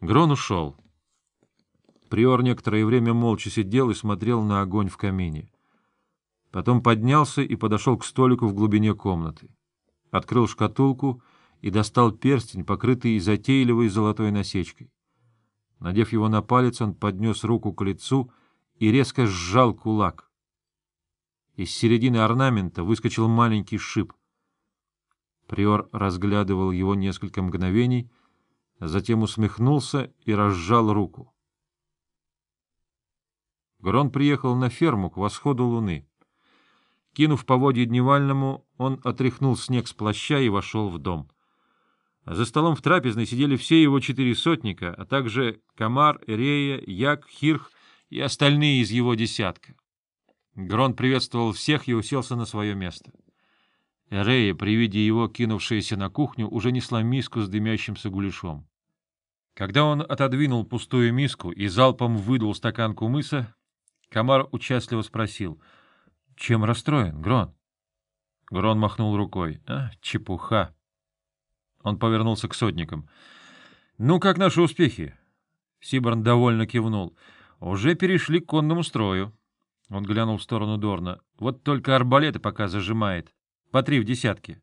Грон ушел. Приор некоторое время молча сидел и смотрел на огонь в камине. Потом поднялся и подошел к столику в глубине комнаты. Открыл шкатулку и достал перстень, покрытый затейливой золотой насечкой. Надев его на палец, он поднес руку к лицу и резко сжал кулак. Из середины орнамента выскочил маленький шип. Приор разглядывал его несколько мгновений, затем усмехнулся и разжал руку. Грон приехал на ферму к восходу луны. Кинув поводье дневальному, он отряхнул снег с плаща и вошел в дом. За столом в трапезной сидели все его четыре сотника, а также Камар, Эрея, Як, Хирх и остальные из его десятка. Грон приветствовал всех и уселся на свое место. Эрея, при виде его, кинувшаяся на кухню, уже несла миску с дымящимся гуляшом. Когда он отодвинул пустую миску и залпом выдул стакан кумыса, Комар участливо спросил, чем расстроен, Грон? Грон махнул рукой. А, чепуха. Он повернулся к сотникам. — Ну, как наши успехи? Сиборн довольно кивнул. — Уже перешли к конному строю. Он глянул в сторону Дорна. — Вот только арбалеты пока зажимает. По три в десятке.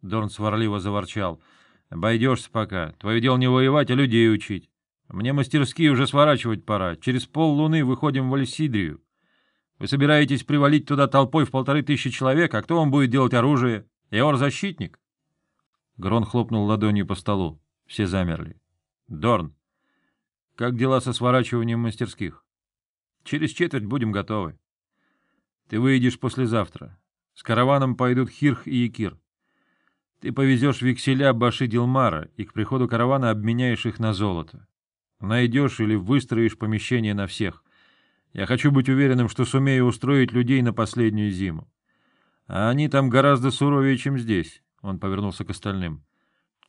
Дорн сварливо заворчал. — Обойдешься пока. Твое дело не воевать, а людей учить. Мне мастерские уже сворачивать пора. Через поллуны выходим в Альсидрию. Вы собираетесь привалить туда толпой в полторы тысячи человек, а кто вам будет делать оружие? Эор-защитник? Грон хлопнул ладонью по столу. Все замерли. — Дорн, как дела со сворачиванием мастерских? — Через четверть будем готовы. Ты выйдешь послезавтра. С караваном пойдут Хирх и Якир. Ты повезешь векселя Баши Дилмара и к приходу каравана обменяешь их на золото. Найдешь или выстроишь помещение на всех. Я хочу быть уверенным, что сумею устроить людей на последнюю зиму. А они там гораздо суровее, чем здесь. Он повернулся к остальным.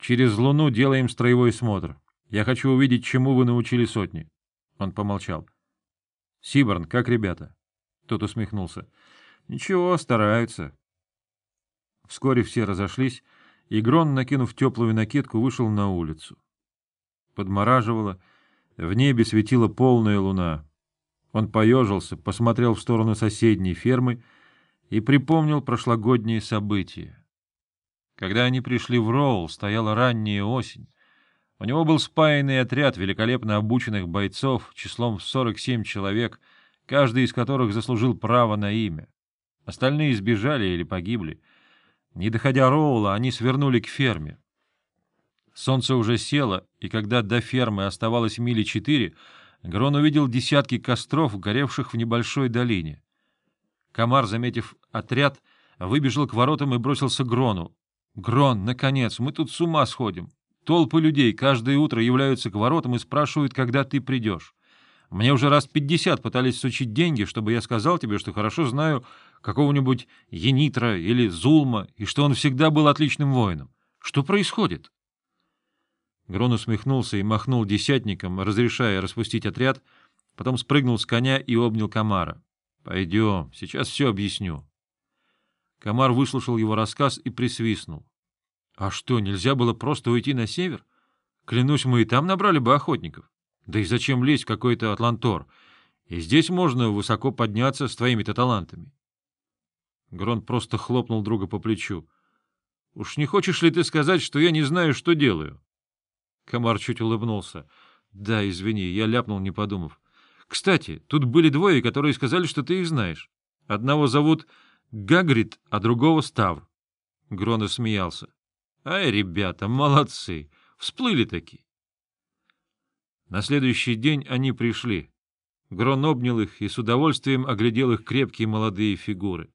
Через луну делаем строевой смотр. Я хочу увидеть, чему вы научили сотни. Он помолчал. Сиборн, как ребята? Тот усмехнулся. Ничего, стараются. Вскоре все разошлись, и Грон, накинув теплую накидку, вышел на улицу. Подмораживало, в небе светила полная луна. Он поежился, посмотрел в сторону соседней фермы и припомнил прошлогодние события. Когда они пришли в Роул, стояла ранняя осень. У него был спаянный отряд великолепно обученных бойцов числом в 47 человек, каждый из которых заслужил право на имя. Остальные сбежали или погибли. Не доходя Роула, они свернули к ферме. Солнце уже село, и когда до фермы оставалось мили четыре, Грон увидел десятки костров, горевших в небольшой долине. Комар, заметив отряд, выбежал к воротам и бросился к Грону. — Грон, наконец, мы тут с ума сходим. Толпы людей каждое утро являются к воротам и спрашивают, когда ты придешь. Мне уже раз пятьдесят пытались сучить деньги, чтобы я сказал тебе, что хорошо знаю какого-нибудь Енитра или Зулма, и что он всегда был отличным воином. Что происходит? Грон усмехнулся и махнул десятником, разрешая распустить отряд, потом спрыгнул с коня и обнял Камара. — Пойдем, сейчас все объясню. Камар выслушал его рассказ и присвистнул. — А что, нельзя было просто уйти на север? Клянусь, мы и там набрали бы охотников. Да и зачем лезть в какой-то атлантор? И здесь можно высоко подняться с твоими-то талантами. Грон просто хлопнул друга по плечу. — Уж не хочешь ли ты сказать, что я не знаю, что делаю? Комар чуть улыбнулся. — Да, извини, я ляпнул, не подумав. — Кстати, тут были двое, которые сказали, что ты их знаешь. Одного зовут Гагрид, а другого Ставр. Грона смеялся. — Ай, ребята, молодцы! Всплыли такие. На следующий день они пришли. Грон обнял их и с удовольствием оглядел их крепкие молодые фигуры.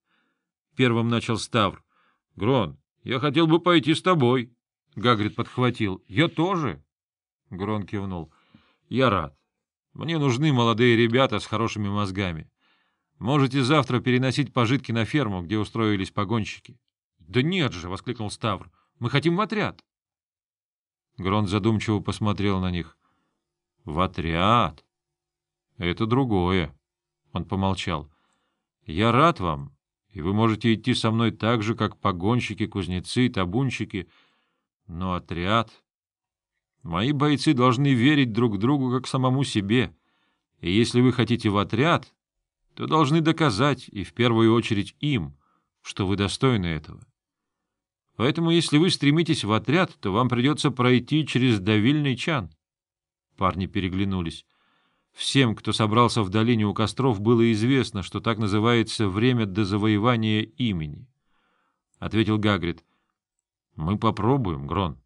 Первым начал Ставр. — Грон, я хотел бы пойти с тобой. Гагрид подхватил. — Я тоже. Грон кивнул. — Я рад. Мне нужны молодые ребята с хорошими мозгами. Можете завтра переносить пожитки на ферму, где устроились погонщики. — Да нет же! — воскликнул Ставр. — Мы хотим в отряд. Грон задумчиво посмотрел на них. — В отряд? Это другое. Он помолчал. — Я рад вам, и вы можете идти со мной так же, как погонщики, кузнецы, табунщики — но отряд... Мои бойцы должны верить друг другу как самому себе, и если вы хотите в отряд, то должны доказать, и в первую очередь им, что вы достойны этого. Поэтому, если вы стремитесь в отряд, то вам придется пройти через давильный чан. Парни переглянулись. Всем, кто собрался в долине у костров, было известно, что так называется время до завоевания имени. Ответил Гагрид. — Мы попробуем, Грон.